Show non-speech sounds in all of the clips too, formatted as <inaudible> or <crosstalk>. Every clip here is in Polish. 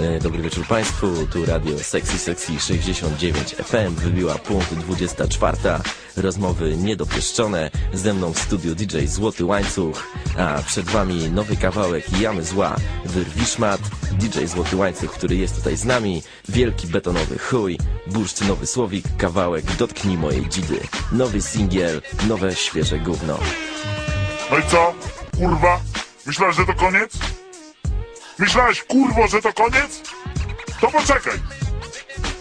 E, Dobry wieczór Państwu, tu radio Sexy Sexy 69 FM, wybiła punkt 24, rozmowy niedopieszczone, ze mną w studiu DJ Złoty Łańcuch, a przed Wami nowy kawałek Jamy Zła, Wyrwiszmat, DJ Złoty Łańcuch, który jest tutaj z nami, wielki betonowy chuj, bursztynowy słowik, kawałek Dotknij mojej dzidy, nowy singiel, nowe świeże gówno. No i co? Kurwa? Myślałeś, że to koniec? Myślałeś, kurwo, że to koniec? To poczekaj.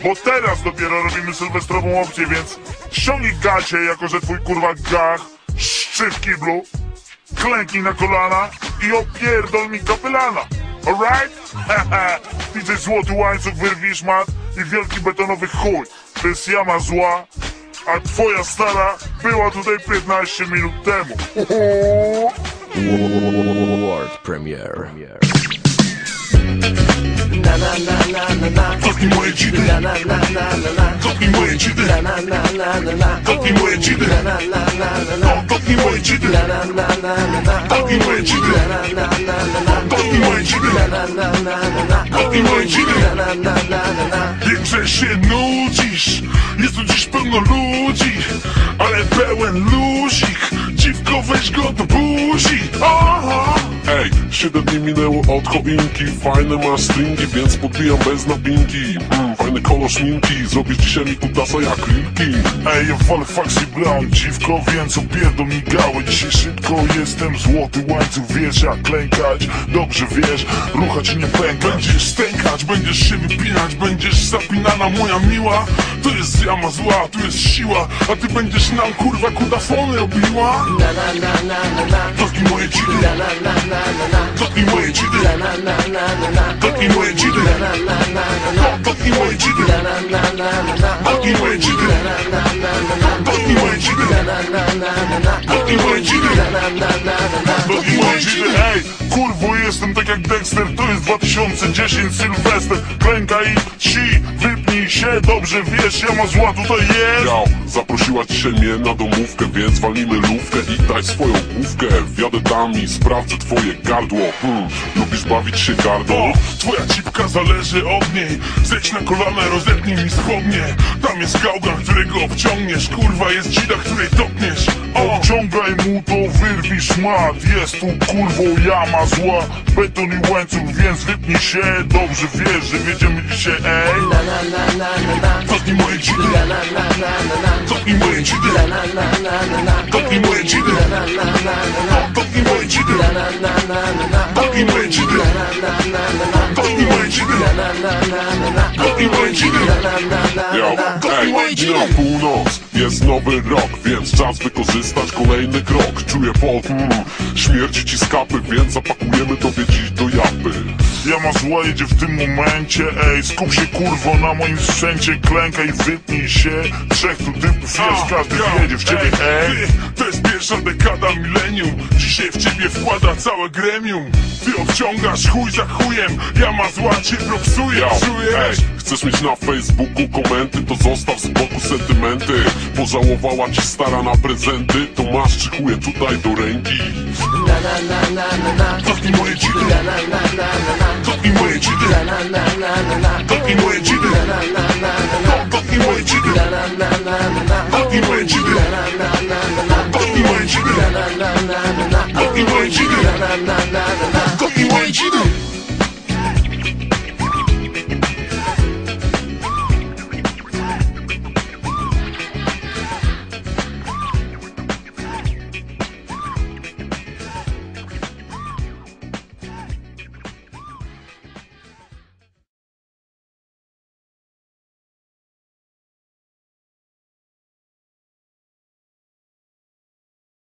Bo teraz dopiero robimy sylwestrową opcję, więc ściągnij gacie, jako że twój kurwa gach szczy w kiblu, klęknij na kolana i opierdol mi kapelana. Alright? <laughs> Haha, DJ Złoty Łańcuch, wyrwisz mat i wielki betonowy chuj. To jest jama zła, a twoja stara była tutaj 15 minut temu. <laughs> World Premiere na na na na na na Kopnij moje dzidy na na na na na na Kopnij moje dzidy na na na na na na moje dzidy na na na na na na moje dzidy na na na na na na moje dzidy na na na na na na moje dzidy na na na na na na moje na na na na na na się nudzisz Jest tu dziś pełno ludzi Ale pełen luzik Dziwko weź go do buzi 7 dni minęło od choinki. Fajne masz stringi, więc podbijam bez napinki. Mm, Fajny kolor szminki, zrobisz dzisiaj mi kutasa jak linki Ej, ja walę faksy brown, dziwko, więc opierdol mi gałę Dzisiaj szybko jestem złoty łańcuch, wiesz jak klękać. Dobrze wiesz, ruchać i nie pękać Będziesz stękać, będziesz się wypinać, będziesz zapinana moja miła. To jest jama zła, tu jest siła, a ty będziesz nam kurwa kudafony obiła. Dotknij moje fucking way you do. Fucking way you do. Fucking way you do. Fucking way you do. Fucking way you do. Fucking way you do. Moje dzidy Ej, kurwo jestem tak jak Dexter To jest 2010 Sylwester. Klęka i ci, wypnij się Dobrze wiesz, ja ma zła tutaj jest. Yo, zaprosiła dzisiaj mnie na domówkę Więc walimy lówkę i daj swoją główkę. Wjadę tam i sprawdzę twoje gardło. Hmm, Lubisz bawić się gardą? O, twoja cipka zależy od niej. Zejdź na kolana, rozepnij mi spodnie. Tam jest gałgan, którego obciągniesz. Kurwa jest dzida, której topniesz. Obciągaj mu to, wyrwij szmat Jest tu kurwo jama zła. Beton i łańcuch, więc wypnij się. Dobrze wiesz, że wiedziemy dzisiaj, ej. Dotknij moje dzidy. Dotknij moje dzidy. Dotknij moje Dzidy Yo, ej, minął północ, jest nowy rok Więc czas wykorzystać kolejny krok. Czuję pot, mm, śmierdzi ci z kapy Więc zapakujemy tobie dziś do japy. Jama zła jedzie w tym momencie, ej Skup się kurwo na moim sprzęcie Klękaj, wypnij się. Trzech tu typów jest, każdy wjedzie w ciebie, ej To jest pierwsza dekada milenium. Dzisiaj w ciebie wkłada całe gremium. Ty obciągasz chuj za chujem Ja ma zła cię ej, czujesz? Chcesz mieć na Facebooku komenty, to zostaw z boku sentymenty Pożałowała ci stara na prezenty, to masz czy chuje tutaj do ręki Na na na na na na Dotknij moje dzidy Na na na na na na Dotknij moje dzidy Na na na na na na Dotknij moje dzidy Na na na na na na Dotknij moje dzidy Na na na